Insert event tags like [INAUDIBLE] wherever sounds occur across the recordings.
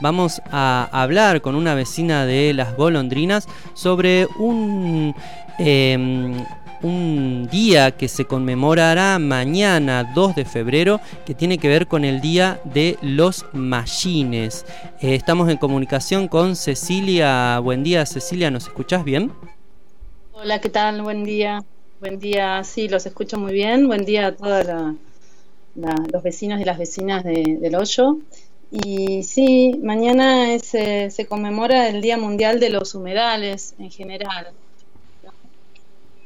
vamos a hablar con una vecina de las golondrinas sobre un... Em, un día que se conmemorará mañana 2 de febrero que tiene que ver con el Día de los Machines. Eh, estamos en comunicación con Cecilia. Buen día Cecilia, ¿nos escuchás bien? Hola, ¿qué tal? Buen día. Buen día, sí, los escucho muy bien. Buen día a todos los vecinos y las vecinas del Hoyo. Y sí, mañana se conmemora el Día Mundial de los Humedales en general.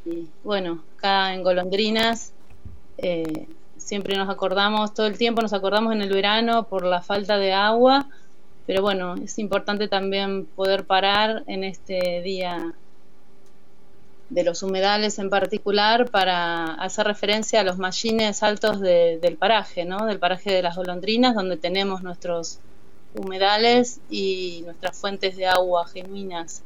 Y bueno, acá en Golondrinas eh, siempre nos acordamos, todo el tiempo nos acordamos en el verano por la falta de agua, pero bueno, es importante también poder parar en este día de los humedales en particular para hacer referencia a los machines altos del paraje, ¿no? del paraje de las golondrinas, donde tenemos nuestros humedales y nuestras fuentes de agua genuinas.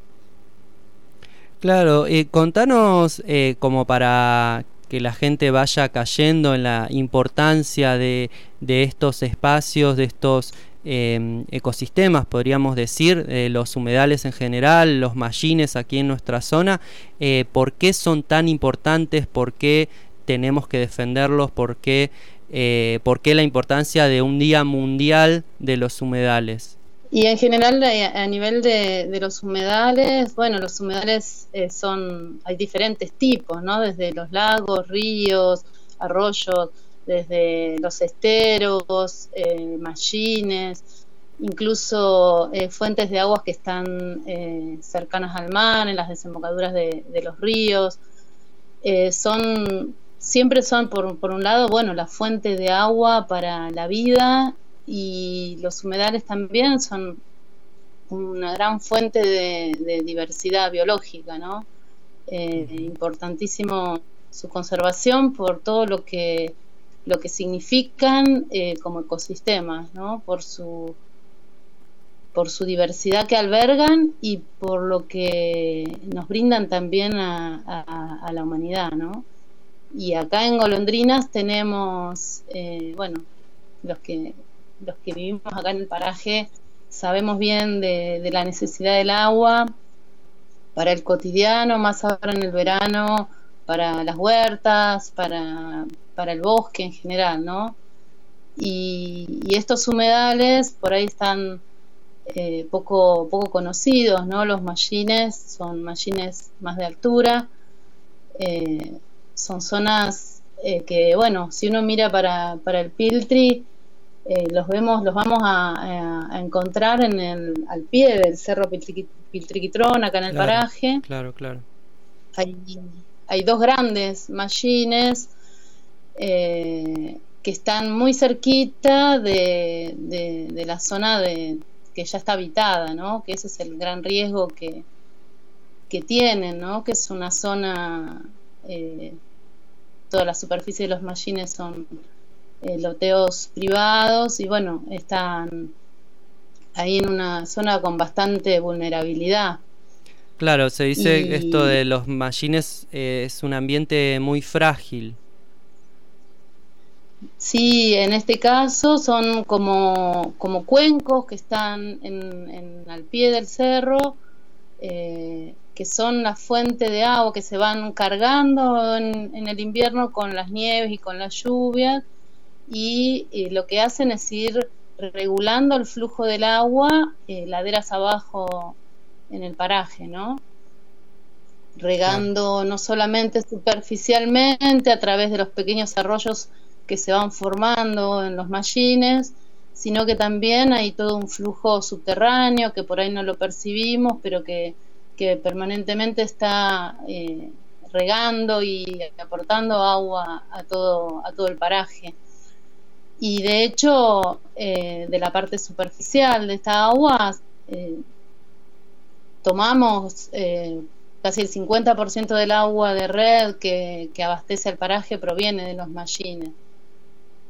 Claro, eh, contanos eh, como para que la gente vaya cayendo en la importancia de, de estos espacios, de estos Em, ecosistemas, podríamos decir, eh, los humedales en general, los mallines aquí en nuestra zona, eh, ¿por qué son tan importantes? ¿Por qué tenemos que defenderlos? ¿Por qué, eh, ¿Por qué la importancia de un día mundial de los humedales? Y en general a nivel de, de los humedales, bueno, los humedales son, hay diferentes tipos, ¿no? Desde los lagos, ríos, arroyos, desde los esteros, eh, machines, incluso eh, fuentes de aguas que están eh, cercanas al mar, en las desembocaduras de, los ríos. Eh, son, siempre son, por, por, un lado, bueno, la fuente de agua para la vida y los humedales también son una gran fuente de, diversidad biológica, ¿no? importantísimo su conservación por todo lo que lo que significan eh, como ecosistemas, ¿no? Por su, por su diversidad que albergan y por lo que nos brindan también a, la humanidad, ¿no? Y acá en Golondrinas tenemos, eh, bueno, los que, los que vivimos acá en el paraje sabemos bien de, de la necesidad del agua para el cotidiano, más ahora en el verano, para las huertas, para, para el bosque en general, ¿no? Y, estos humedales por ahí están eh, poco, poco conocidos, ¿no? Los machines son machines más de altura, eh, son zonas eh, que, bueno, si uno mira para, para el Piltri, los vemos, los vamos a, encontrar en el, al pie del cerro Piltriquitrón, acá en el paraje. Claro, claro hay dos grandes machines eh, que están muy cerquita de, la zona de, que ya está habitada, ¿no? que ese es el gran riesgo que, que tienen, ¿no? que es una zona, eh, toda la superficie de los machines son eh, loteos privados y bueno, están ahí en una zona con bastante vulnerabilidad. Claro, se dice esto de los machines eh, es un ambiente muy frágil. Sí, en este caso son como, como cuencos que están en, al pie del cerro, eh, que son la fuente de agua que se van cargando en, el invierno con las nieves y con las lluvias y, lo que hacen es ir regulando el flujo del agua, eh, laderas abajo en el paraje, ¿no? Regando no solamente superficialmente a través de los pequeños arroyos que se van formando en los machines, sino que también hay todo un flujo subterráneo que por ahí no lo percibimos, pero que, permanentemente está eh, regando y aportando agua a todo, a todo el paraje. Y de hecho, eh, de la parte superficial de esta agua, eh, tomamos eh, casi el 50% del agua de red que, abastece el paraje proviene de los machines.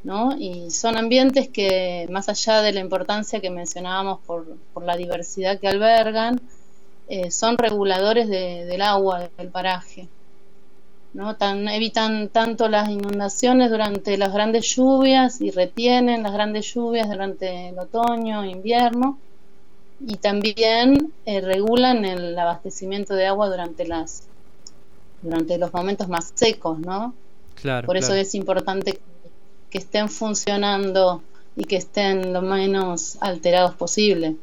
¿no? Y son ambientes que, más allá de la importancia que mencionábamos por, la diversidad que albergan, eh, son reguladores del agua del paraje. ¿no? Tan, evitan tanto las inundaciones durante las grandes lluvias y retienen las grandes lluvias durante el otoño, invierno, y también eh, regulan el abastecimiento de agua durante las durante los momentos más secos, ¿no? Claro. Por eso es importante que estén funcionando y que estén lo menos alterados posible.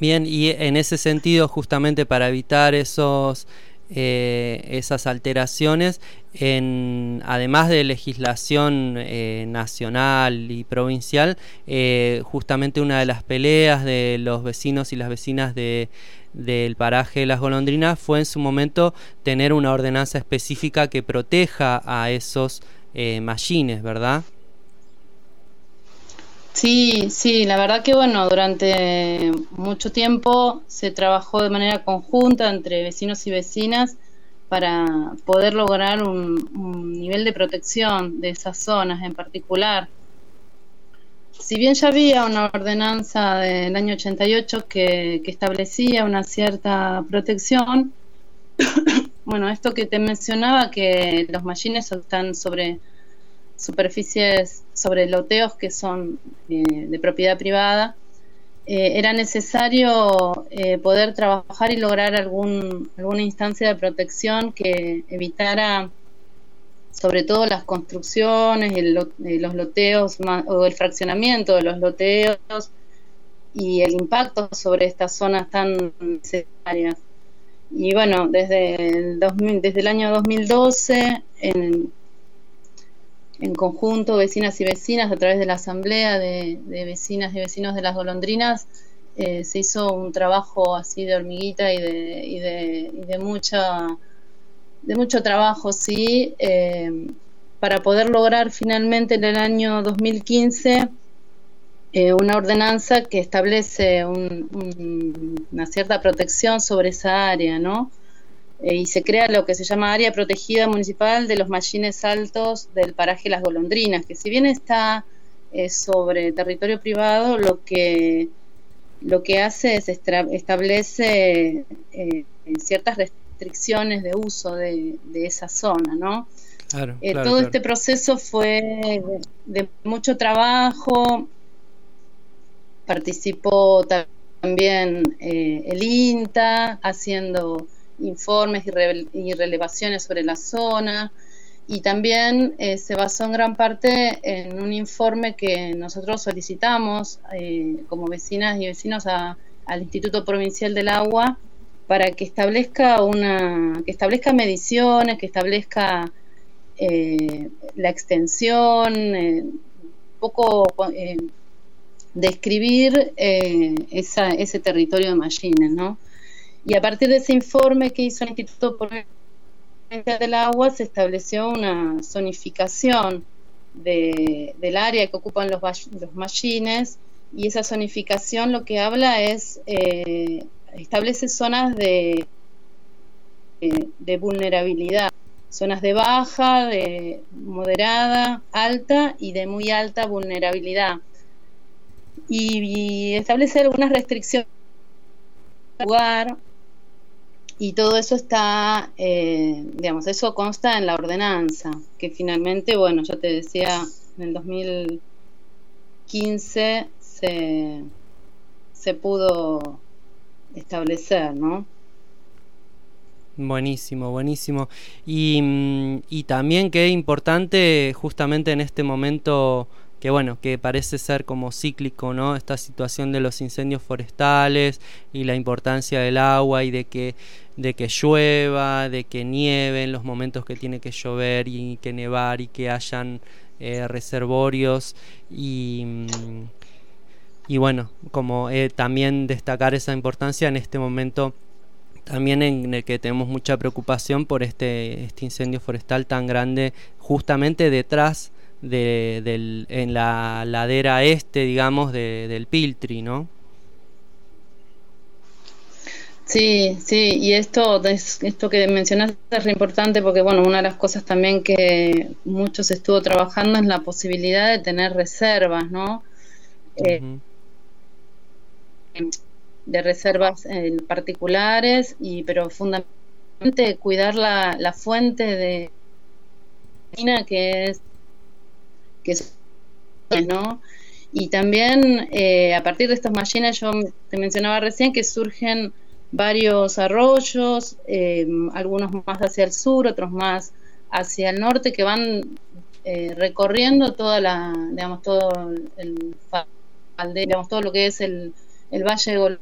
Bien, y en ese sentido, justamente para evitar esos eh, esas alteraciones, en, además de legislación eh, nacional y provincial, eh, justamente una de las peleas de los vecinos y las vecinas de, del paraje de las golondrinas fue en su momento tener una ordenanza específica que proteja a esos machines, ¿verdad? Sí, sí, la verdad que bueno, durante mucho tiempo se trabajó de manera conjunta entre vecinos y vecinas para poder lograr un, nivel de protección de esas zonas en particular. Si bien ya había una ordenanza del año 88 que, que establecía una cierta protección, [COUGHS] bueno, esto que te mencionaba, que los machines están sobre superficies sobre loteos que son eh, de propiedad privada, eh, era necesario eh, poder trabajar y lograr algún, alguna instancia de protección que evitara sobre todo las construcciones, los loteos o el fraccionamiento de los loteos y el impacto sobre estas zonas tan necesarias. Y bueno, desde el, desde el año 2012, en, en conjunto, vecinas y vecinas, a través de la asamblea de, vecinas y vecinos de las golondrinas, eh, se hizo un trabajo así de hormiguita y de, y de, y de mucha de mucho trabajo, sí, eh, para poder lograr finalmente en el año 2015 eh, una ordenanza que establece una cierta protección sobre esa área, ¿no? Eh, y se crea lo que se llama área protegida municipal de los machines altos del paraje Las Golondrinas, que si bien está eh, sobre territorio privado, lo que lo que hace es establece eh, ciertas restricciones de uso de, esa zona, ¿no? todo este proceso fue de, mucho trabajo, participó también el INTA haciendo informes y, relevaciones sobre la zona y también eh, se basó en gran parte en un informe que nosotros solicitamos eh, como vecinas y vecinos al Instituto Provincial del Agua para que establezca una que establezca mediciones que establezca eh, la extensión un poco describir ese territorio de Mallines, ¿no? Y a partir de ese informe que hizo el Instituto Provincial del Agua se estableció una zonificación del área que ocupan los, los machines y esa zonificación lo que habla es, eh, establece zonas de, de, vulnerabilidad, zonas de baja, de moderada, alta y de muy alta vulnerabilidad. Y, y establece algunas restricciones lugar y todo eso está, eh, digamos, eso consta en la ordenanza, que finalmente, bueno, ya te decía, en el 2015 se, se pudo establecer, ¿no? Buenísimo, buenísimo. Y, mm, y también qué importante justamente en este momento que bueno, que parece ser como cíclico, ¿no? Esta situación de los incendios forestales y la importancia del agua y de que de que llueva, de que nieve en los momentos que tiene que llover y que nevar y que hayan eh, reservorios y mm, y bueno, como eh, también destacar esa importancia en este momento también en el que tenemos mucha preocupación por este, este incendio forestal tan grande justamente detrás de, del, en la ladera este, digamos, de, del Piltri, ¿no? Sí, sí, y esto, esto que mencionaste es re importante porque, bueno, una de las cosas también que muchos estuvo trabajando es la posibilidad de tener reservas, ¿no? Eh, de reservas particulares, y pero fundamentalmente cuidar la, la fuente de que es que ¿no? Y también eh, a partir de estos machines, yo te mencionaba recién que surgen varios arroyos, eh, algunos más hacia el sur, otros más hacia el norte, que van eh, recorriendo toda la, digamos, todo el, digamos, todo lo que es el, el Valle de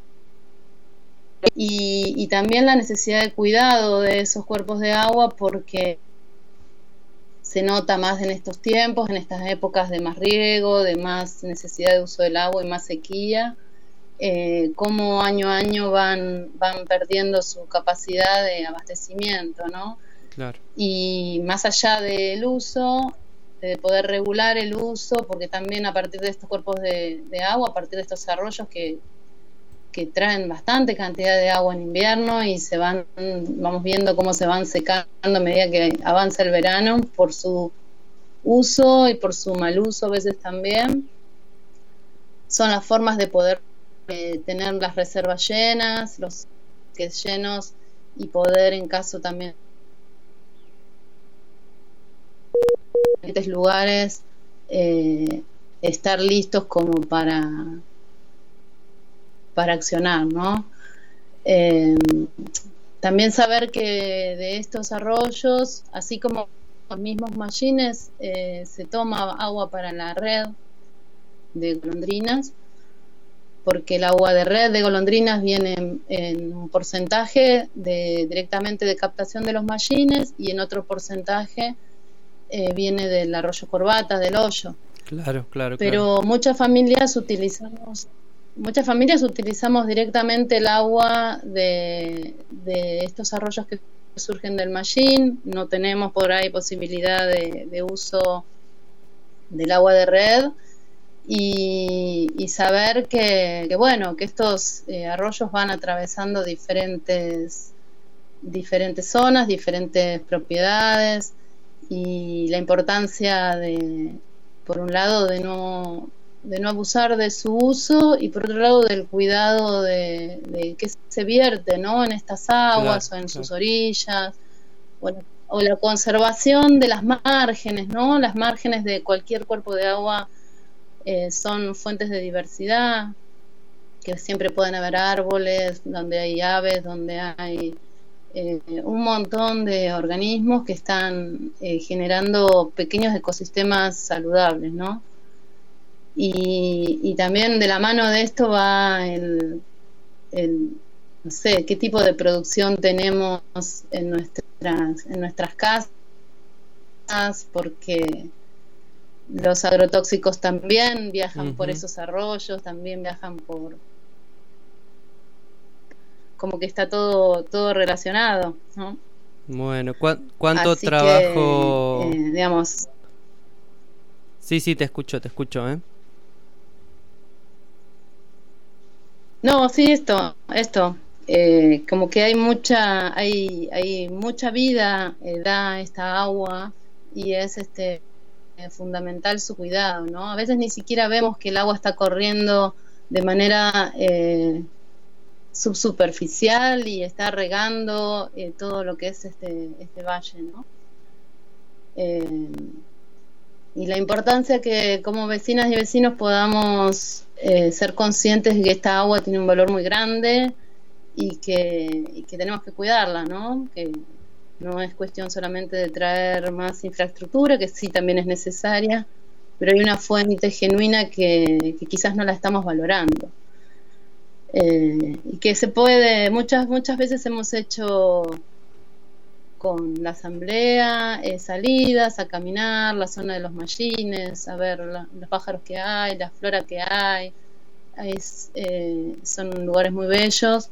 y, y también la necesidad de cuidado de esos cuerpos de agua porque se nota más en estos tiempos, en estas épocas de más riego, de más necesidad de uso del agua y más sequía, eh, cómo año a año van, van perdiendo su capacidad de abastecimiento, ¿no? Claro. Y más allá del uso, de poder regular el uso, porque también a partir de estos cuerpos de, agua, a partir de estos arroyos que, que traen bastante cantidad de agua en invierno y se van, vamos viendo cómo se van secando a medida que avanza el verano por su uso y por su mal uso a veces también. Son las formas de poder eh, tener las reservas llenas, los que llenos y poder en caso también diferentes lugares eh, estar listos como para para accionar, ¿no? Eh, también saber que de estos arroyos, así como los mismos machines, eh, se toma agua para la red de golondrinas, porque el agua de red de golondrinas viene en, un porcentaje de, directamente de captación de los machines y en otro porcentaje eh, viene del arroyo corbata, del hoyo. Claro, claro. Pero muchas familias utilizamos muchas familias utilizamos directamente el agua de, estos arroyos que surgen del machine, no tenemos por ahí posibilidad de, uso del agua de red. Y, saber que, bueno, que estos eh, arroyos van atravesando diferentes, diferentes zonas, diferentes propiedades. Y la importancia de, por un lado, de no de no abusar de su uso y por otro lado del cuidado de, de que se vierte ¿no? en estas aguas o en sus orillas o, la conservación de las márgenes ¿no? las márgenes de cualquier cuerpo de agua eh, son fuentes de diversidad que siempre pueden haber árboles donde hay aves donde hay eh, un montón de organismos que están eh, generando pequeños ecosistemas saludables ¿no? Y, también de la mano de esto va el, no sé, qué tipo de producción tenemos en nuestras, en nuestras casas, porque los agrotóxicos también viajan por esos arroyos, también viajan por como que está todo todo relacionado, ¿no? Bueno, ¿cuánto trabajo? Eh, digamos. Sí, sí, te escucho, te escucho, ¿eh? No, sí, esto, esto. Eh, como que hay mucha, hay, hay mucha vida, eh, da esta agua y es este eh, fundamental su cuidado, ¿no? A veces ni siquiera vemos que el agua está corriendo de manera subsuperficial y está regando todo lo que es este, este valle, ¿no? Y la importancia que como vecinas y vecinos podamos eh, ser conscientes de que esta agua tiene un valor muy grande y que, tenemos que cuidarla, ¿no? Que no es cuestión solamente de traer más infraestructura, que sí también es necesaria, pero hay una fuente genuina que, quizás no la estamos valorando. Eh, y que se puede, muchas, muchas veces hemos hecho con la asamblea, eh, salidas a caminar, la zona de los machines, a ver los pájaros que hay, la flora que hay. Eh, son lugares muy bellos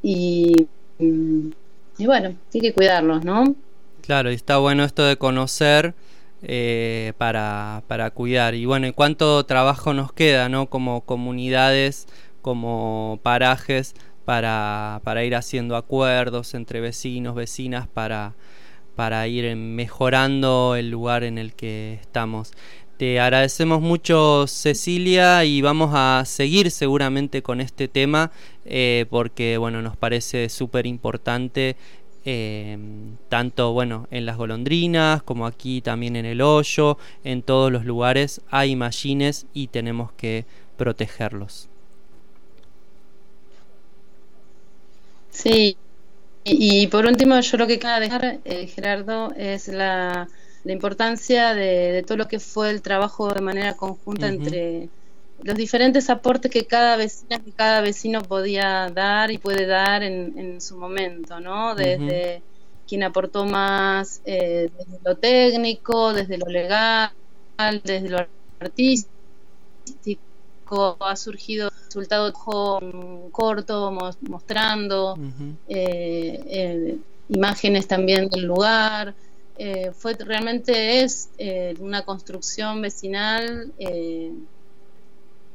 y, y bueno, hay que cuidarlos, ¿no? Claro, y está bueno esto de conocer eh, para, para cuidar. Y bueno, cuánto trabajo nos queda, no? Como comunidades, como parajes para, para ir haciendo acuerdos entre vecinos, vecinas, para, ir mejorando el lugar en el que estamos. Te agradecemos mucho Cecilia y vamos a seguir seguramente con este tema eh, porque bueno nos parece súper importante Em, tanto bueno en las golondrinas como aquí también en el hoyo, en todos los lugares hay machines y tenemos que protegerlos. Sí, y, por último yo lo que quiero dejar, eh, Gerardo, es la, la importancia de, todo lo que fue el trabajo de manera conjunta entre los diferentes aportes que cada vecina, que cada vecino podía dar y puede dar en, su momento, ¿no? Desde quien aportó más eh, desde lo técnico, desde lo legal, desde lo artístico, ha surgido resultado corto mostrando eh, eh, imágenes también del lugar. fue realmente es una construcción vecinal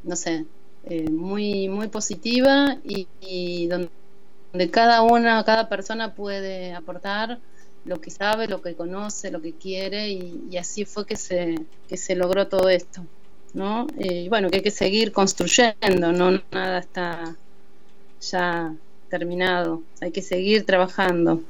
no sé, eh, muy, muy positiva y, donde, cada una, cada persona puede aportar lo que sabe, lo que conoce, lo que quiere y, así fue que se, que se logró todo esto, ¿no? Eh, y bueno, que hay que seguir construyendo, no nada está ya terminado, hay que seguir trabajando.